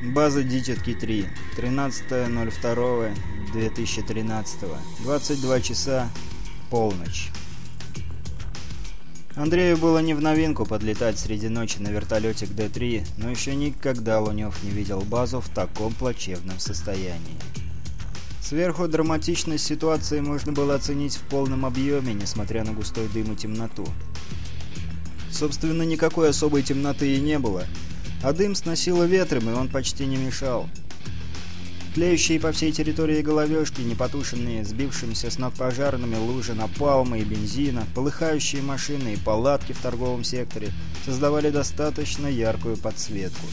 База Дитятки-3, 13.02.2013. 22 часа. Полночь. Андрею было не в новинку подлетать среди ночи на вертолете к Д-3, но еще никогда Лунев не видел базу в таком плачевном состоянии. Сверху драматичность ситуации можно было оценить в полном объеме, несмотря на густой дым и темноту. Собственно, никакой особой темноты и не было – а дым сносило ветром, и он почти не мешал. Тлеющие по всей территории головешки, непотушенные, сбившимися с ног пожарными лужи напалмы и бензина, полыхающие машины и палатки в торговом секторе создавали достаточно яркую подсветку.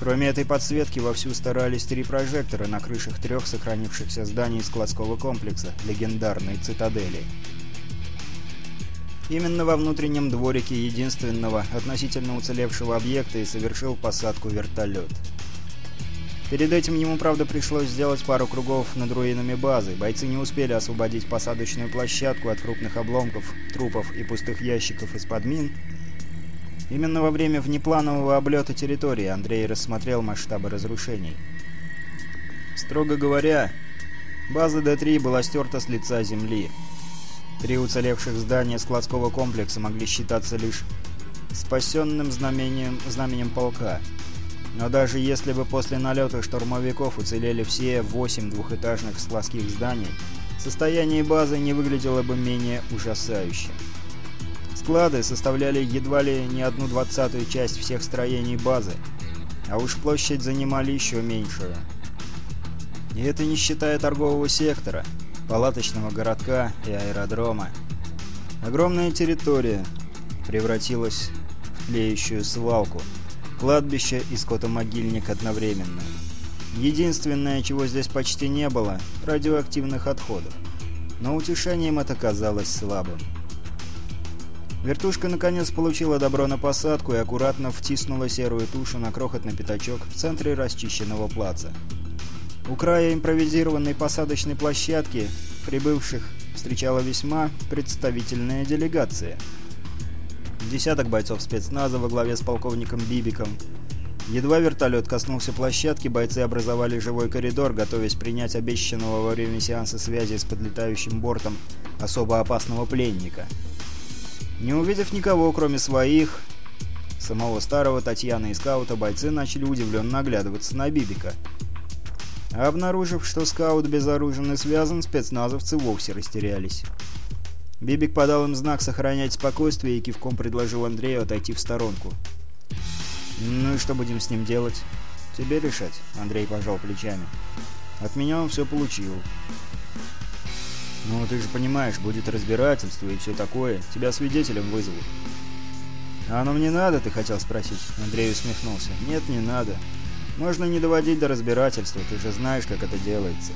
Кроме этой подсветки, вовсю старались три прожектора на крышах трех сохранившихся зданий складского комплекса легендарной «Цитадели». Именно во внутреннем дворике единственного относительно уцелевшего объекта и совершил посадку вертолет. Перед этим ему, правда, пришлось сделать пару кругов над руинами базы. Бойцы не успели освободить посадочную площадку от крупных обломков, трупов и пустых ящиков из-под мин. Именно во время внепланового облета территории Андрей рассмотрел масштабы разрушений. Строго говоря, база Д-3 была стерта с лица земли. Три уцелевших здания складского комплекса могли считаться лишь спасенным знамением, знаменем полка. Но даже если бы после налета штурмовиков уцелели все восемь двухэтажных складских зданий, состояние базы не выглядело бы менее ужасающе. Склады составляли едва ли не одну двадцатую часть всех строений базы, а уж площадь занимали еще меньшую. И это не считая торгового сектора – палаточного городка и аэродрома. Огромная территория превратилась в тлеющую свалку, кладбище и скотомогильник одновременно. Единственное, чего здесь почти не было – радиоактивных отходов. Но утешением это казалось слабым. Вертушка наконец получила добро на посадку и аккуратно втиснула серую тушу на крохотный пятачок в центре расчищенного плаца. У края импровизированной посадочной площадки прибывших встречала весьма представительная делегация. Десяток бойцов спецназа во главе с полковником Бибиком. Едва вертолет коснулся площадки, бойцы образовали живой коридор, готовясь принять обещанного во время сеанса связи с подлетающим бортом особо опасного пленника. Не увидев никого, кроме своих, самого старого Татьяны и скаута, бойцы начали удивленно оглядываться на Бибика – Обнаружив, что скаут безоружен и связан, спецназовцы вовсе растерялись. Бибик подал им знак сохранять спокойствие и кивком предложил Андрею отойти в сторонку. «Ну и что будем с ним делать?» «Тебе решать», — Андрей пожал плечами. «От меня он все получил». «Ну, ты же понимаешь, будет разбирательство и все такое. Тебя свидетелем вызовут». «А оно мне надо?» — ты хотел спросить. Андрей усмехнулся. «Нет, не надо. Можно не доводить до разбирательства, ты же знаешь, как это делается.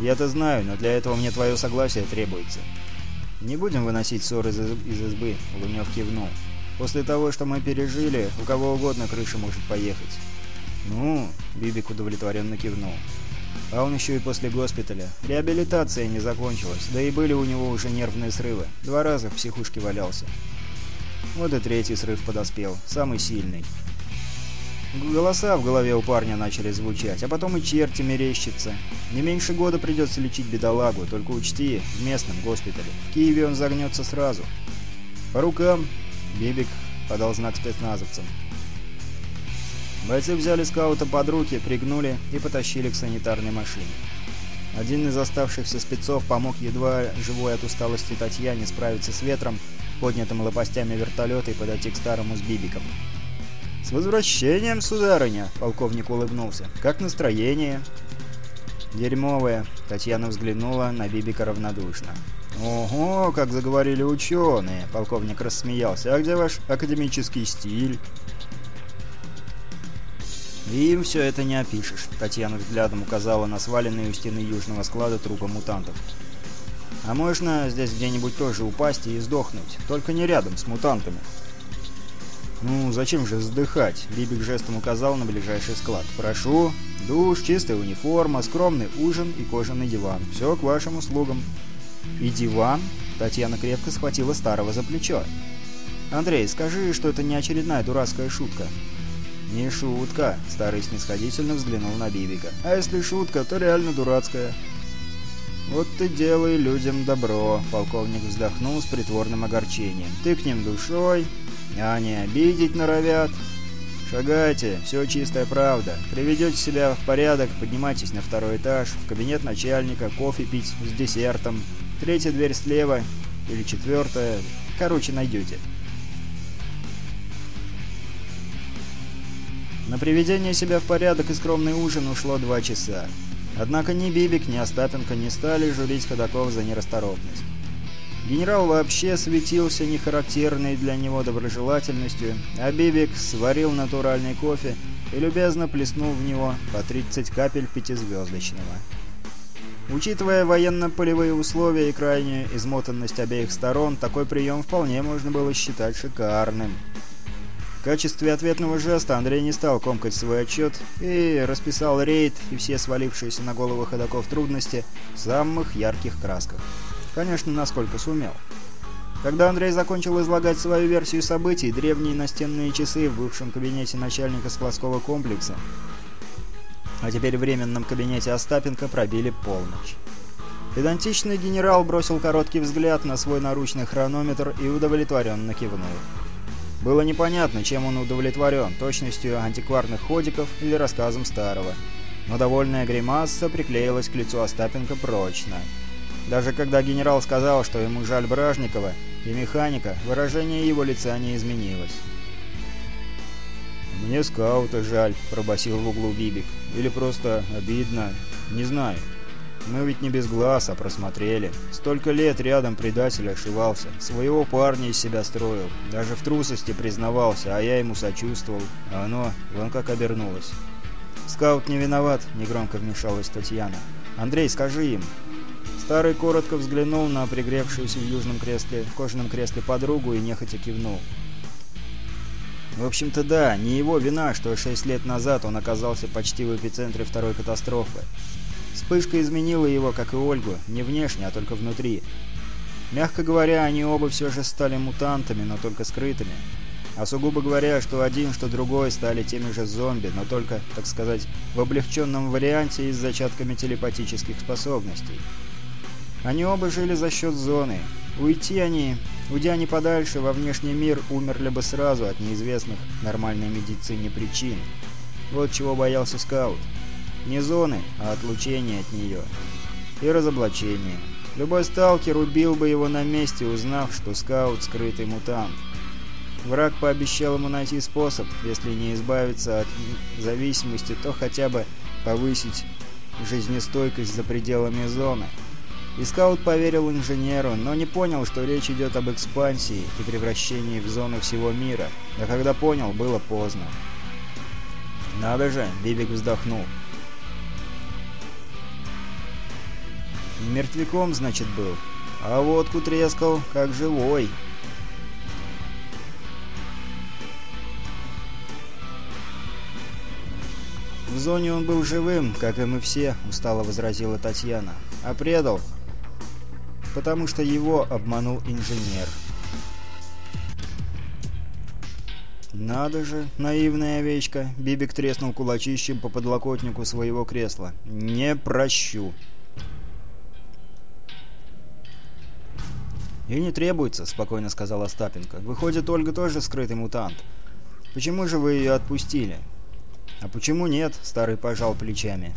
Я-то знаю, но для этого мне твое согласие требуется. Не будем выносить ссор из, из избы, Лунев кивнул. После того, что мы пережили, у кого угодно крыша может поехать. Ну, Бибик удовлетворенно кивнул. А он еще и после госпиталя. Реабилитация не закончилась, да и были у него уже нервные срывы. Два раза в психушке валялся. Вот и третий срыв подоспел, самый сильный. Голоса в голове у парня начали звучать, а потом и черти мерещатся. Не меньше года придется лечить бедолагу, только учти, в местном госпитале. В Киеве он загнется сразу. По рукам Бибик подал знак спецназовцам. Бойцы взяли скаута под руки, пригнули и потащили к санитарной машине. Один из оставшихся спецов помог едва живой от усталости Татьяне справиться с ветром, поднятым лопастями вертолета и подойти к старому с Бибиком. «С возвращением, сударыня!» — полковник улыбнулся. «Как настроение?» «Дерьмовое!» — Татьяна взглянула на Бибика равнодушно. «Ого, как заговорили ученые!» — полковник рассмеялся. «А где ваш академический стиль?» «Им все это не опишешь», — Татьяна взглядом указала на сваленные у стены южного склада трупы мутантов. «А можно здесь где-нибудь тоже упасть и сдохнуть, только не рядом с мутантами?» «Ну, зачем же вздыхать?» — Бибик жестом указал на ближайший склад. «Прошу. Душ, чистая униформа, скромный ужин и кожаный диван. Все к вашим услугам». «И диван?» — Татьяна крепко схватила старого за плечо. «Андрей, скажи, что это не очередная дурацкая шутка». «Не шутка», — старый снисходительно взглянул на Бибика. «А если шутка, то реально дурацкая». «Вот ты делай людям добро», — полковник вздохнул с притворным огорчением. «Ты к ним душой, они обидеть норовят. Шагайте, все чистая правда. Приведете себя в порядок, поднимайтесь на второй этаж, в кабинет начальника, кофе пить с десертом. Третья дверь слева или четвертая. Короче, найдете. На приведение себя в порядок и скромный ужин ушло два часа. Однако ни Бибик, ни Остапенко не стали журить ходаков за нерасторопность. Генерал вообще светился нехарактерной для него доброжелательностью, а Бибик сварил натуральный кофе и любезно плеснул в него по 30 капель пятизвездочного. Учитывая военно-полевые условия и крайнюю измотанность обеих сторон, такой прием вполне можно было считать шикарным. В качестве ответного жеста Андрей не стал комкать свой отчет и расписал рейд и все свалившиеся на голову ходоков трудности в самых ярких красках. Конечно, насколько сумел. Когда Андрей закончил излагать свою версию событий, древние настенные часы в бывшем кабинете начальника складского комплекса, а теперь в временном кабинете Остапенко, пробили полночь. Идентичный генерал бросил короткий взгляд на свой наручный хронометр и удовлетворенно кивнул. Было непонятно, чем он удовлетворен, точностью антикварных ходиков или рассказом старого. Но довольная гримаса приклеилась к лицу Остапенко прочно. Даже когда генерал сказал, что ему жаль Бражникова и механика, выражение его лица не изменилось. «Мне скаута жаль», — пробасил в углу Бибик. «Или просто обидно. Не знаю. Мы ведь не без глаз, а просмотрели. Столько лет рядом предатель ошивался. Своего парня из себя строил. Даже в трусости признавался, а я ему сочувствовал. А оно вон как обернулось». «Скаут не виноват», — негромко вмешалась Татьяна. «Андрей, скажи им, Старый коротко взглянул на пригревшуюся в южном кресле, в кожаном кресле подругу и нехотя кивнул. В общем-то да, не его вина, что шесть лет назад он оказался почти в эпицентре второй катастрофы. Вспышка изменила его, как и Ольгу, не внешне, а только внутри. Мягко говоря, они оба все же стали мутантами, но только скрытыми. А сугубо говоря, что один, что другой стали теми же зомби, но только, так сказать, в облегченном варианте и с зачатками телепатических способностей. Они оба жили за счет зоны. Уйти они, уйдя они подальше во внешний мир, умерли бы сразу от неизвестных нормальной медицине причин. Вот чего боялся скаут. Не зоны, а отлучение от нее. И разоблачение. Любой сталкер убил бы его на месте, узнав, что скаут скрытый мутант. Враг пообещал ему найти способ, если не избавиться от зависимости, то хотя бы повысить жизнестойкость за пределами зоны. И скаут поверил инженеру, но не понял, что речь идет об экспансии и превращении в зону всего мира. А когда понял, было поздно. «Надо же!» — Бибик вздохнул. «Мертвяком, значит, был. А водку трескал, как живой». «В зоне он был живым, как и мы все», — устало возразила Татьяна. «А предал? потому что его обманул инженер. «Надо же, наивная овечка!» — Бибик треснул кулачищем по подлокотнику своего кресла. «Не прощу!» «И не требуется», — спокойно сказала Остапенко. «Выходит, Ольга тоже скрытый мутант. Почему же вы ее отпустили?» «А почему нет?» — старый пожал плечами.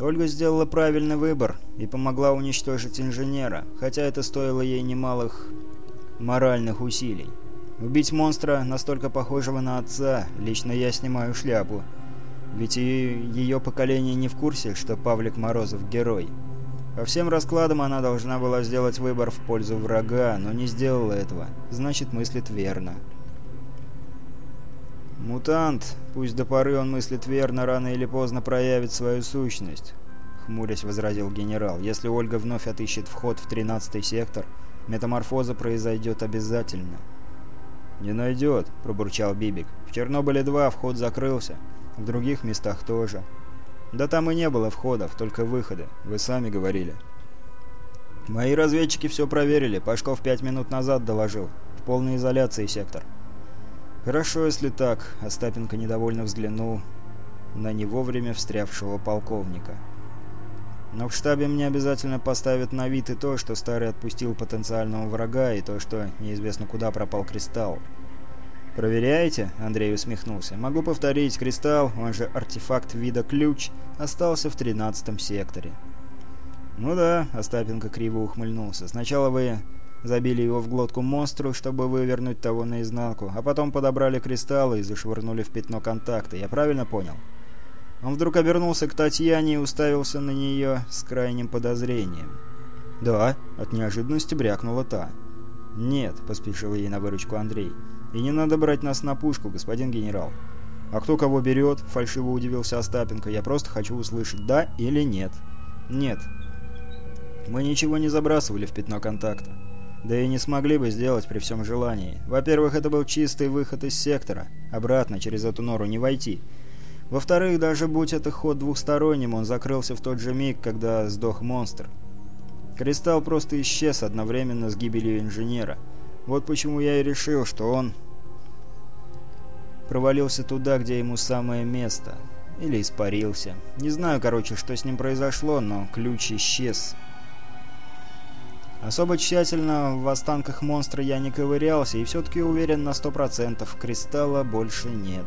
Ольга сделала правильный выбор и помогла уничтожить инженера, хотя это стоило ей немалых моральных усилий. Убить монстра, настолько похожего на отца, лично я снимаю шляпу. Ведь и ее поколение не в курсе, что Павлик Морозов герой. По всем раскладам она должна была сделать выбор в пользу врага, но не сделала этого, значит мыслит верно. «Мутант, пусть до поры он мыслит верно, рано или поздно проявит свою сущность», — хмурясь возразил генерал. «Если Ольга вновь отыщет вход в тринадцатый сектор, метаморфоза произойдет обязательно». «Не найдет», — пробурчал Бибик. «В Чернобыле-2 вход закрылся, в других местах тоже». «Да там и не было входов, только выходы, вы сами говорили». «Мои разведчики все проверили, Пашков пять минут назад доложил. В полной изоляции сектор». «Хорошо, если так», — Остапенко недовольно взглянул на не вовремя встрявшего полковника. «Но в штабе мне обязательно поставят на вид и то, что старый отпустил потенциального врага, и то, что неизвестно куда пропал кристалл». «Проверяете?» — Андрей усмехнулся. «Могу повторить, кристалл, он же артефакт вида ключ, остался в тринадцатом секторе». «Ну да», — Остапенко криво ухмыльнулся. «Сначала вы Забили его в глотку монстру, чтобы вывернуть того наизнанку, а потом подобрали кристаллы и зашвырнули в пятно контакта. Я правильно понял? Он вдруг обернулся к Татьяне и уставился на нее с крайним подозрением. «Да», — от неожиданности брякнула та. «Нет», — поспешил ей на выручку Андрей. «И не надо брать нас на пушку, господин генерал». «А кто кого берет?» — фальшиво удивился Остапенко. «Я просто хочу услышать, да или нет». «Нет». «Мы ничего не забрасывали в пятно контакта. Да и не смогли бы сделать при всем желании. Во-первых, это был чистый выход из сектора. Обратно через эту нору не войти. Во-вторых, даже будь это ход двухсторонним, он закрылся в тот же миг, когда сдох монстр. Кристалл просто исчез одновременно с гибелью инженера. Вот почему я и решил, что он провалился туда, где ему самое место. Или испарился. Не знаю, короче, что с ним произошло, но ключ исчез. Особо тщательно в останках монстра я не ковырялся, и все-таки уверен на 100%, кристалла больше нет.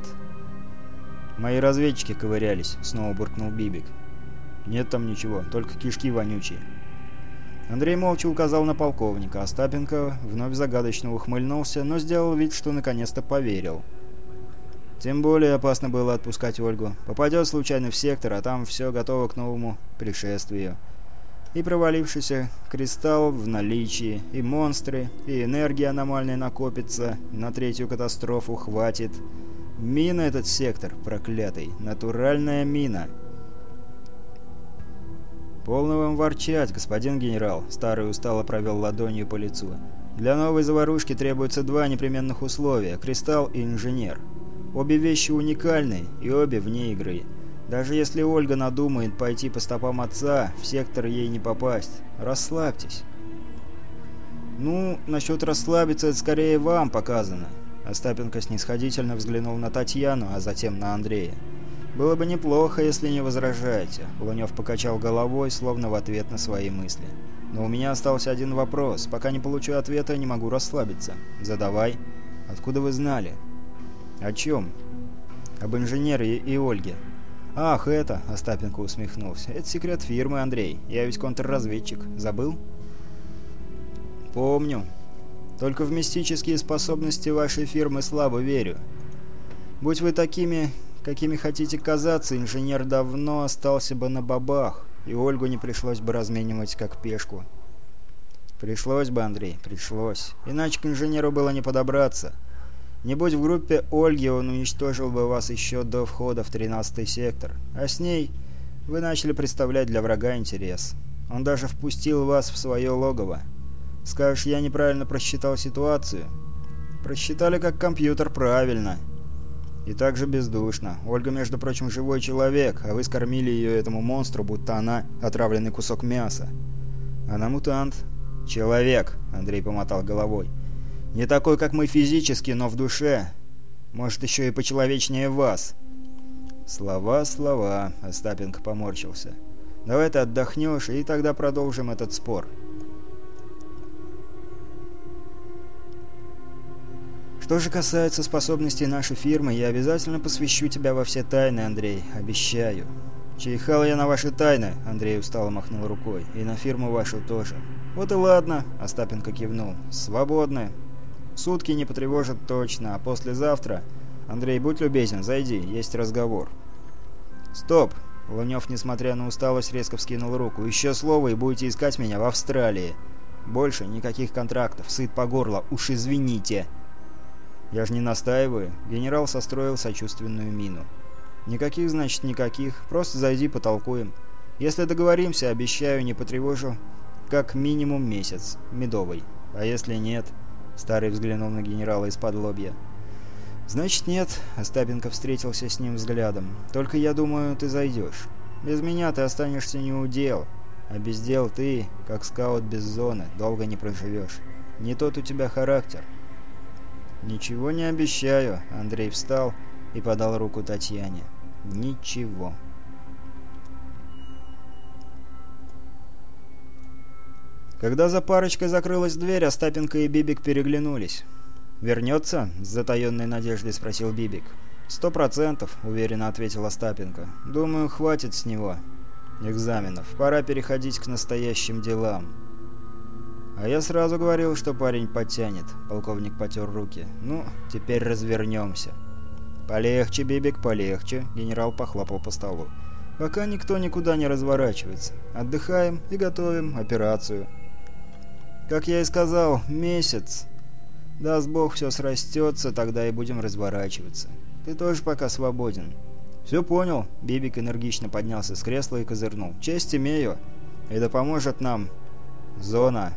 «Мои разведчики ковырялись», — снова буркнул Бибик. «Нет там ничего, только кишки вонючие». Андрей молча указал на полковника, а Остапенко вновь загадочно ухмыльнулся, но сделал вид, что наконец-то поверил. Тем более опасно было отпускать Ольгу. Попадет случайно в сектор, а там все готово к новому пришествию и провалившийся кристалл в наличии, и монстры, и энергия аномальная накопится, на третью катастрофу хватит. Мина этот сектор, проклятый, натуральная мина. «Полно вам ворчать, господин генерал», — старый устало провел ладонью по лицу. «Для новой заварушки требуются два непременных условия — кристалл и инженер. Обе вещи уникальны, и обе вне игры». Даже если Ольга надумает пойти по стопам отца, в сектор ей не попасть. Расслабьтесь. Ну, насчет расслабиться, это скорее вам показано. Остапенко снисходительно взглянул на Татьяну, а затем на Андрея. «Было бы неплохо, если не возражаете», — Лунёв покачал головой, словно в ответ на свои мысли. «Но у меня остался один вопрос. Пока не получу ответа, не могу расслабиться. Задавай. Откуда вы знали?» «О чем?» «Об инженере и Ольге». «Ах, это!» — Остапенко усмехнулся. «Это секрет фирмы, Андрей. Я ведь контрразведчик. Забыл?» «Помню. Только в мистические способности вашей фирмы слабо верю. Будь вы такими, какими хотите казаться, инженер давно остался бы на бабах, и Ольгу не пришлось бы разменивать как пешку». «Пришлось бы, Андрей, пришлось. Иначе к инженеру было не подобраться». Не будь в группе Ольги он уничтожил бы вас еще до входа в 13-й сектор. А с ней вы начали представлять для врага интерес. Он даже впустил вас в свое логово. Скажешь, я неправильно просчитал ситуацию? Просчитали как компьютер правильно. И также бездушно. Ольга, между прочим, живой человек, а вы скормили ее этому монстру, будто она отравленный кусок мяса. Она мутант. Человек, Андрей помотал головой. Не такой, как мы физически, но в душе. Может, еще и почеловечнее вас». «Слова, слова», — Остапенко поморщился. «Давай ты отдохнешь, и тогда продолжим этот спор». Что же касается способностей нашей фирмы, я обязательно посвящу тебя во все тайны, Андрей, обещаю. Чайхал я на ваши тайны, Андрей устало махнул рукой, и на фирму вашу тоже. Вот и ладно, Остапенко кивнул. Свободны. Сутки не потревожат точно, а послезавтра... Андрей, будь любезен, зайди, есть разговор. Стоп! Лунёв, несмотря на усталость, резко вскинул руку. Еще слово, и будете искать меня в Австралии. Больше никаких контрактов, сыт по горло, уж извините. Я же не настаиваю. Генерал состроил сочувственную мину. Никаких, значит, никаких. Просто зайди, потолкуем. Если договоримся, обещаю, не потревожу как минимум месяц, медовый. А если нет... Старый взглянул на генерала из-под лобья. «Значит, нет», — Остапенко встретился с ним взглядом. «Только я думаю, ты зайдешь. Без меня ты останешься не у дел, а без дел ты, как скаут без зоны, долго не проживешь. Не тот у тебя характер». «Ничего не обещаю», — Андрей встал и подал руку Татьяне. «Ничего». Когда за парочкой закрылась дверь, Остапенко и Бибик переглянулись. «Вернется?» — с затаенной надеждой спросил Бибик. «Сто процентов», — уверенно ответил Остапенко. «Думаю, хватит с него экзаменов. Пора переходить к настоящим делам». «А я сразу говорил, что парень подтянет», — полковник потер руки. «Ну, теперь развернемся». «Полегче, Бибик, полегче», — генерал похлопал по столу. «Пока никто никуда не разворачивается. Отдыхаем и готовим операцию». Как я и сказал, месяц. Даст Бог, все срастется, тогда и будем разворачиваться. Ты тоже пока свободен. Все понял. Бибик энергично поднялся с кресла и козырнул. Честь имею. Это поможет нам. Зона.